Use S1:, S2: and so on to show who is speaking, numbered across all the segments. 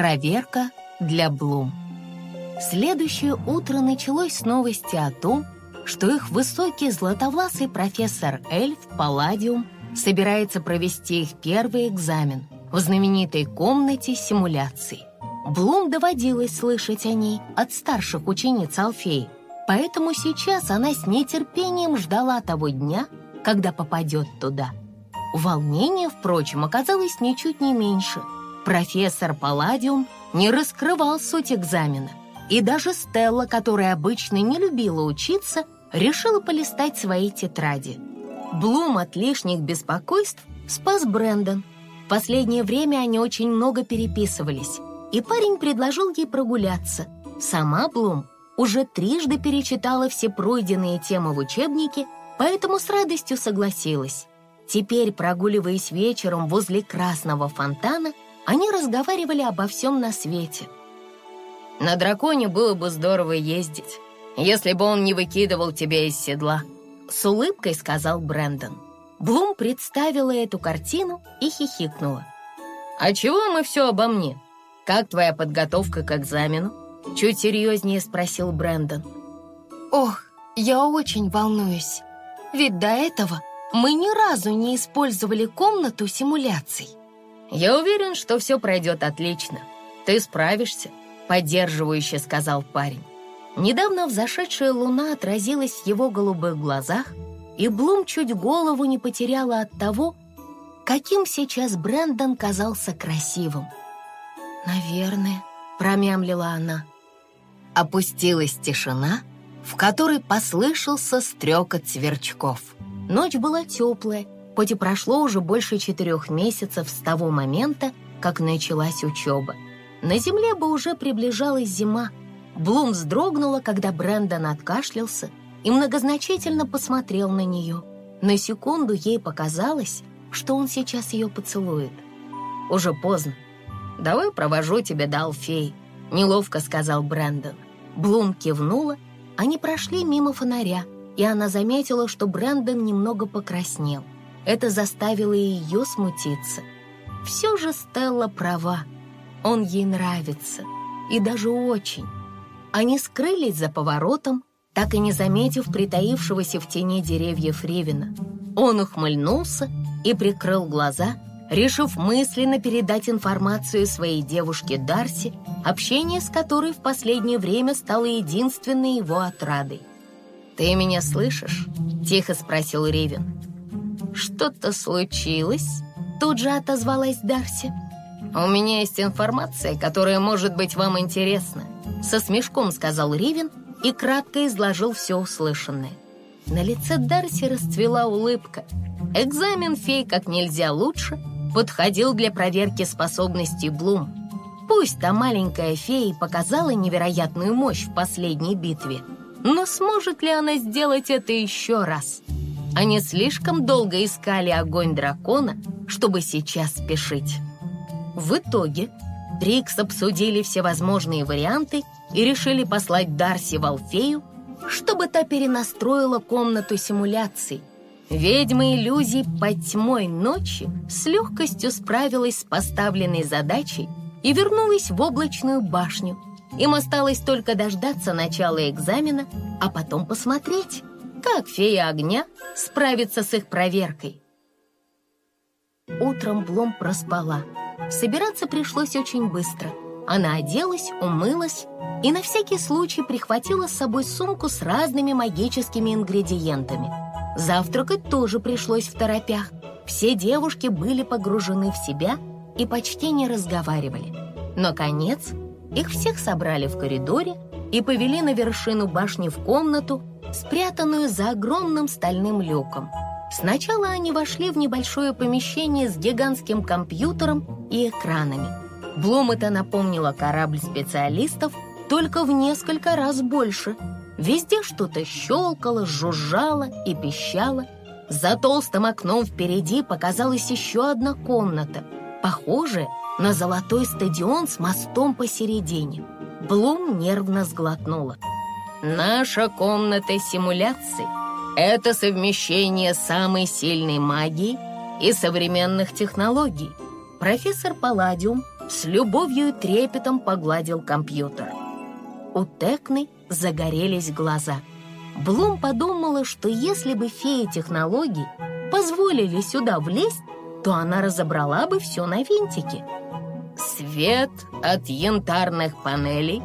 S1: Проверка для Блум. Следующее утро началось с новости о том, что их высокий златовласый профессор Эльф Палладиум собирается провести их первый экзамен в знаменитой комнате симуляций. Блум доводилось слышать о ней от старших учениц Алфеи, поэтому сейчас она с нетерпением ждала того дня, когда попадет туда. Волнение, впрочем, оказалось ничуть не меньше. Профессор Палладиум не раскрывал суть экзамена, и даже Стелла, которая обычно не любила учиться, решила полистать свои тетради. Блум от лишних беспокойств спас Брэндон. В последнее время они очень много переписывались, и парень предложил ей прогуляться. Сама Блум уже трижды перечитала все пройденные темы в учебнике, поэтому с радостью согласилась. Теперь, прогуливаясь вечером возле красного фонтана, они разговаривали обо всем на свете. «На драконе было бы здорово ездить, если бы он не выкидывал тебя из седла», с улыбкой сказал Брэндон. Блум представила эту картину и хихикнула. «А чего мы все обо мне? Как твоя подготовка к экзамену?» Чуть серьезнее спросил Брэндон.
S2: «Ох, я очень волнуюсь, ведь до этого мы ни разу не использовали комнату симуляций».
S1: «Я уверен, что все пройдет отлично. Ты справишься», — поддерживающе сказал парень. Недавно взошедшая луна отразилась в его голубых глазах, и Блум чуть голову не потеряла от того, каким сейчас Брэндон казался красивым.
S2: «Наверное», —
S1: промямлила она. Опустилась тишина, в которой послышался стрекот сверчков. Ночь была теплая, хоть и прошло уже больше четырех месяцев с того момента, как началась учеба. На земле бы уже приближалась зима. Блум вздрогнула, когда Брэндон откашлялся и многозначительно посмотрел на нее. На секунду ей показалось, что он сейчас ее поцелует. «Уже поздно. Давай провожу тебя до Алфеи», — неловко сказал Брэндон. Блум кивнула, они прошли мимо фонаря, и она заметила, что Брэндон немного покраснел. Это заставило ее смутиться. Все же Стелла права. Он ей нравится. И даже очень. Они скрылись за поворотом, так и не заметив притаившегося в тени деревьев Ривина. Он ухмыльнулся и прикрыл глаза, решив мысленно передать информацию своей девушке Дарси, общение с которой в последнее время стало единственной его отрадой. «Ты меня слышишь?» — тихо спросил Ривин. «Что-то случилось?» Тут же отозвалась Дарси. «У меня есть информация, которая может быть вам интересна», со смешком сказал Ривен и кратко изложил все услышанное. На лице Дарси расцвела улыбка. Экзамен фей как нельзя лучше подходил для проверки способностей Блум. Пусть та маленькая фея показала невероятную мощь в последней битве, но сможет ли она сделать это еще раз? Они слишком долго искали огонь дракона, чтобы сейчас спешить. В итоге Трикс обсудили все возможные варианты и решили послать Дарси в Алфею, чтобы та перенастроила комнату симуляций. Ведьма иллюзий под тьмой ночи с легкостью справилась с поставленной задачей и вернулась в облачную башню. Им осталось только дождаться начала экзамена, а потом посмотреть, как фея огня справится с их проверкой. Утром Блом проспала. Собираться пришлось очень быстро. Она оделась, умылась и на всякий случай прихватила с собой сумку с разными магическими ингредиентами. Завтракать тоже пришлось в торопях. Все девушки были погружены в себя и почти не разговаривали. Наконец, их всех собрали в коридоре и повели на вершину башни в комнату, спрятанную за огромным стальным люком. Сначала они вошли в небольшое помещение с гигантским компьютером и экранами. Блум это напомнило корабль специалистов, только в несколько раз больше. Везде что-то щелкало, жужжало и пищало. За толстым окном впереди показалась еще одна комната, похожая на золотой стадион с мостом посередине. Блум нервно сглотнула. Наша комната симуляций — это совмещение самой сильной магии и современных технологий. Профессор Палладиум с любовью и трепетом погладил компьютер. У Текны загорелись глаза. Блум подумала, что если бы феи технологий позволили сюда влезть, то она разобрала бы все на винтики. Свет от янтарных панелей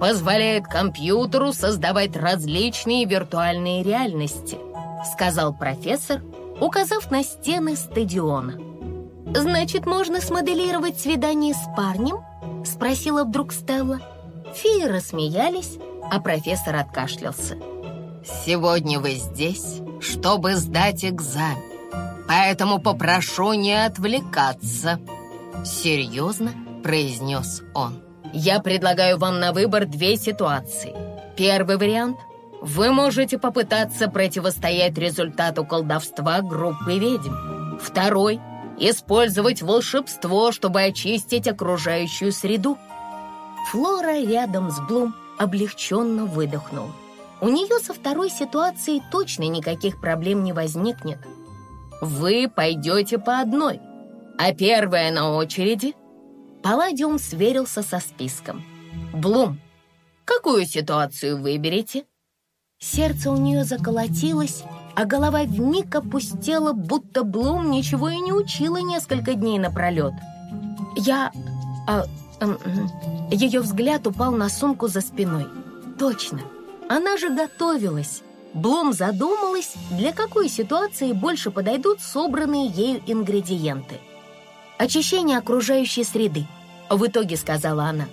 S1: позволяет компьютеру создавать различные виртуальные реальности, сказал профессор, указав на стены стадиона. «Значит, можно смоделировать свидание с парнем?» — спросила вдруг Стелла. Феи рассмеялись, а профессор откашлялся. «Сегодня вы здесь, чтобы сдать экзамен, поэтому попрошу не отвлекаться», — серьезно произнес он. «Я предлагаю вам на выбор две ситуации. Первый вариант — вы можете попытаться противостоять результату колдовства группы ведьм. Второй — использовать волшебство, чтобы очистить окружающую среду. Флора рядом с Блум облегченно выдохнула. У нее со второй ситуацией точно никаких проблем не возникнет. Вы пойдете по одной, а первая на очереди. Палладиум сверился со списком. Блум, какую ситуацию выберете? Сердце у нее заколотилось, а голова вмиг опустела, будто Блум ничего и не учила несколько дней напролет. Я... А, а, ее взгляд упал на сумку за спиной. Точно, она же готовилась. Блум задумалась, для какой ситуации больше подойдут собранные ею ингредиенты. «Очищение окружающей среды», — в итоге сказала она.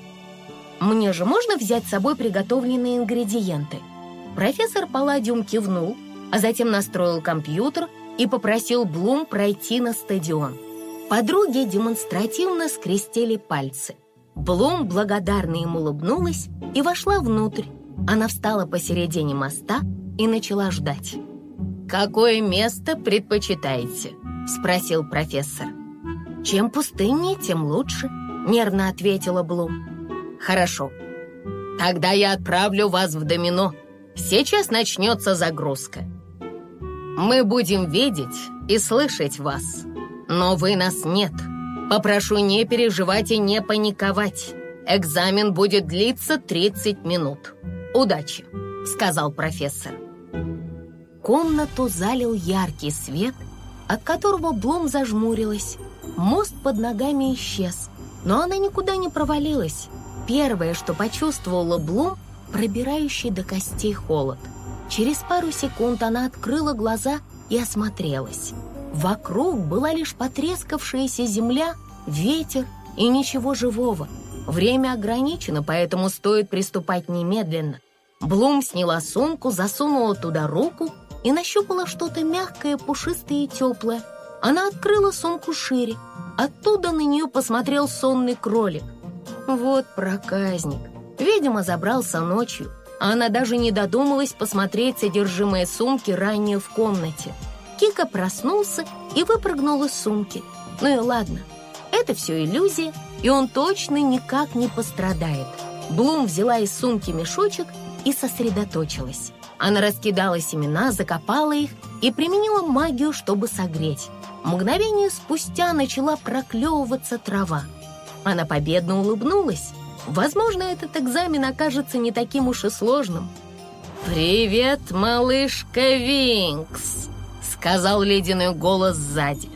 S1: «Мне же можно взять с собой приготовленные ингредиенты?» Профессор Палладиум кивнул, а затем настроил компьютер и попросил Блум пройти на стадион. Подруги демонстративно скрестили пальцы. Блум благодарно им улыбнулась и вошла внутрь. Она встала посередине моста и начала ждать. «Какое место предпочитаете?» — спросил профессор. «Чем пустыннее, тем лучше», — нервно ответила Блум. «Хорошо. Тогда я отправлю вас в домино», Сейчас начнется загрузка. Мы будем видеть и слышать вас, но вы нас нет. Попрошу не переживать и не паниковать. Экзамен будет длиться 30 минут. Удачи, сказал профессор. Комнату залил яркий свет, от которого Блум зажмурилась. Мост под ногами исчез, но она никуда не провалилась. Первое, что почувствовала Блум — пробирающий до костей холод. Через пару секунд она открыла глаза и осмотрелась. Вокруг была лишь потрескавшаяся земля, ветер и ничего живого. Время ограничено, поэтому стоит приступать немедленно. Блум сняла сумку, засунула туда руку и нащупала что-то мягкое, пушистое и теплое. Она открыла сумку шире. Оттуда на нее посмотрел сонный кролик. Вот проказник. Видимо, забрался ночью, она даже не додумалась посмотреть содержимое сумки ранее в комнате. Кика проснулся и выпрыгнул из сумки. Ну и ладно, это все иллюзия, и он точно никак не пострадает. Блум взяла из сумки мешочек и сосредоточилась. Она раскидала семена, закопала их и применила магию, чтобы согреть. Мгновение спустя начала проклевываться трава. Она победно улыбнулась Возможно, этот экзамен окажется не таким уж и сложным. «Привет, малышка Винкс!» — сказал ледяной голос сзади.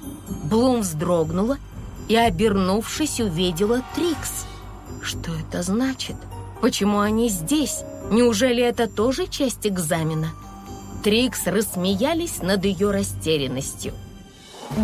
S1: Блум вздрогнула и, обернувшись, увидела Трикс. Что это значит? Почему они здесь? Неужели это тоже часть экзамена? Трикс рассмеялись над ее растерянностью.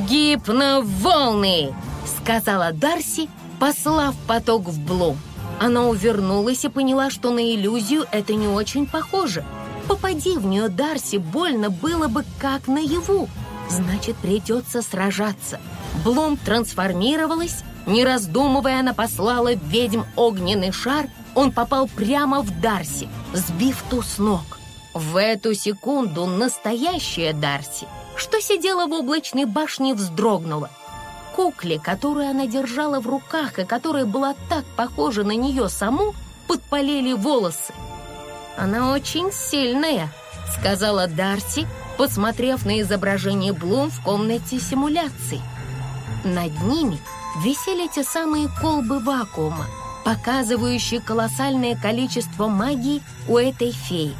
S1: «Гипноволны!» — сказала Дарси, послав поток в Блум. Она увернулась и поняла, что на иллюзию это не очень похоже. Попади в нее Дарси, больно было бы как наяву. Значит, придется сражаться. Блум трансформировалась. Не раздумывая, она послала ведьм огненный шар. Он попал прямо в Дарси, сбив ту с ног. В эту секунду настоящая Дарси, что сидела в облачной башне, вздрогнула – кукле, которую она держала в руках и которая была так похожа на нее саму, подпалили волосы. «Она очень сильная», — сказала Дарси, посмотрев на изображение Блум в комнате симуляций. Над ними висели те самые колбы вакуума, показывающие колоссальное количество магии у этой феи.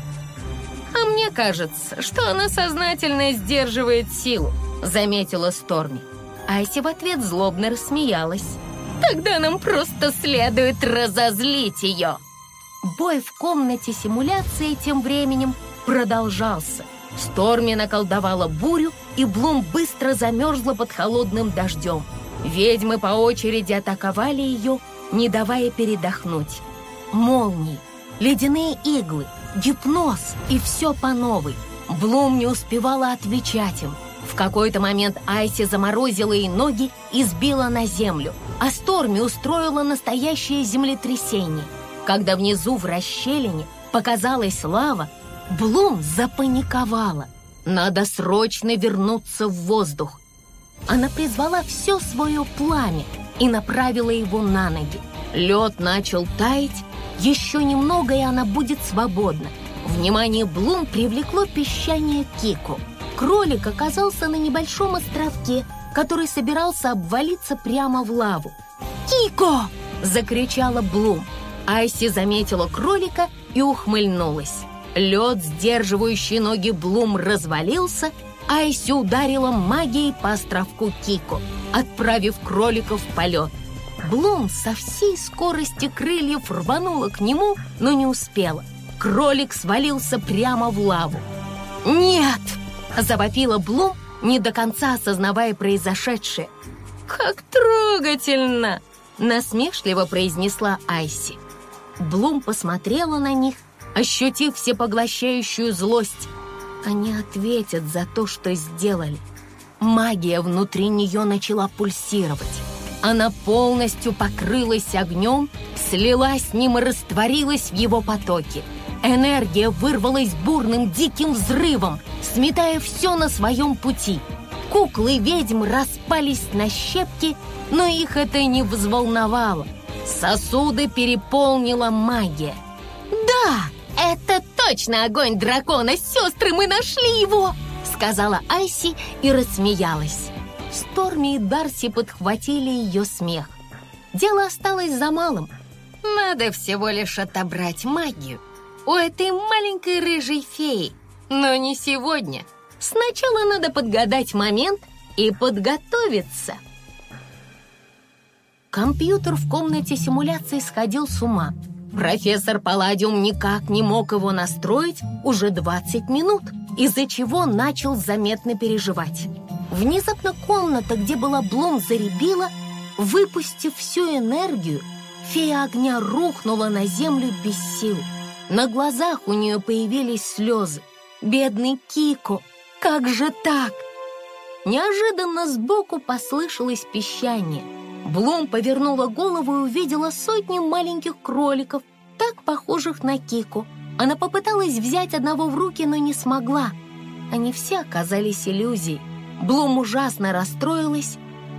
S2: «А мне кажется, что она сознательно сдерживает силу», — заметила Сторми.
S1: Айси в ответ злобно рассмеялась.
S2: «Тогда нам просто следует разозлить ее!»
S1: Бой в комнате симуляции тем временем продолжался. Сторми наколдовала бурю, и Блум быстро замерзла под холодным дождем. Ведьмы по очереди атаковали ее, не давая передохнуть. Молнии, ледяные иглы, гипноз и все по новой. Блум не успевала отвечать им. В какой-то момент Айси заморозила ей ноги и сбила на землю, а Сторми устроила настоящее землетрясение. Когда внизу в расщелине показалась лава, Блум запаниковала. Надо срочно вернуться в воздух. Она призвала все свое пламя и направила его на ноги. Лед начал таять, еще немного, и она будет свободна. Внимание Блум привлекло песчание Кику. Кролик оказался на небольшом островке, который собирался обвалиться прямо в лаву. «Кико!» — закричала Блум. Айси заметила кролика и ухмыльнулась. Лед, сдерживающий ноги Блум, развалился, Айси ударила магией по островку Кико, отправив кроликов в полет. Блум со всей скорости крыльев рванула к нему, но не успела. Кролик свалился прямо в лаву. «Нет!» – завопила Блум, не до конца осознавая произошедшее.
S2: «Как трогательно!»
S1: – насмешливо произнесла Айси. Блум посмотрела на них, ощутив всепоглощающую злость. Они ответят за то, что сделали. Магия внутри нее начала пульсировать. Она полностью покрылась огнем, слилась с ним и растворилась в его потоке. Энергия вырвалась бурным диким взрывом, сметая все на своем пути. Куклы ведьм распались на щепки, но их это не взволновало. Сосуды переполнила магия.
S2: «Да, это точно огонь дракона! Сестры, мы нашли его!»
S1: Сказала Айси и рассмеялась. Сторми и Дарси подхватили ее смех. Дело осталось за малым.
S2: Надо всего лишь отобрать магию у этой маленькой рыжей феи. Но не сегодня. Сначала надо подгадать момент и подготовиться.
S1: Компьютер в комнате симуляции сходил с ума. Профессор Палладиум никак не мог его настроить уже 20 минут, из-за чего начал заметно переживать. Внезапно комната, где была Блум, заребила, выпустив всю энергию, фея огня рухнула на землю без сил. На глазах у нее появились слезы. Бедный Кико, как же так? Неожиданно сбоку послышалось пищание. Блум повернула голову и увидела сотню маленьких кроликов, так похожих на Кико. Она попыталась взять одного в руки, но не смогла. Они все оказались иллюзией. Блум ужасно расстроилась.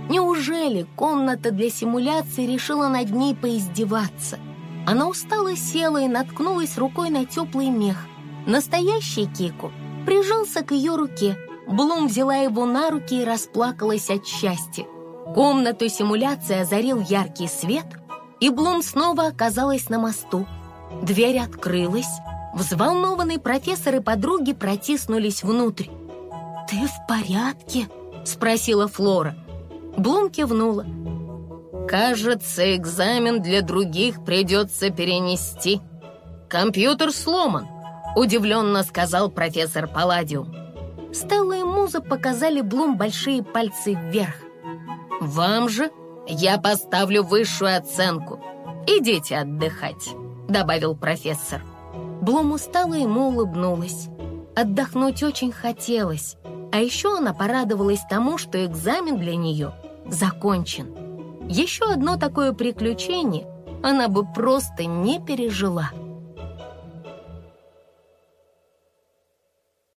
S1: Неужели комната для симуляции решила над ней поиздеваться? Она устало села и наткнулась рукой на теплый мех. Настоящий Кику прижался к ее руке. Блум взяла его на руки и расплакалась от счастья. Комнату симуляции озарил яркий свет, и Блум снова оказалась на мосту. Дверь открылась. Взволнованные профессор и подруги протиснулись внутрь. «Ты в порядке?» — спросила Флора. Блум кивнула.
S2: «Кажется, экзамен для других придется перенести. Компьютер сломан», — удивленно сказал профессор Палладиум.
S1: Стелла и Муза показали Блум большие пальцы вверх.
S2: «Вам же я поставлю высшую оценку. Идите отдыхать», — добавил профессор.
S1: Блум устала ему улыбнулась. Отдохнуть очень хотелось, а еще она порадовалась тому, что экзамен для нее закончен. Еще одно такое приключение она бы просто не пережила.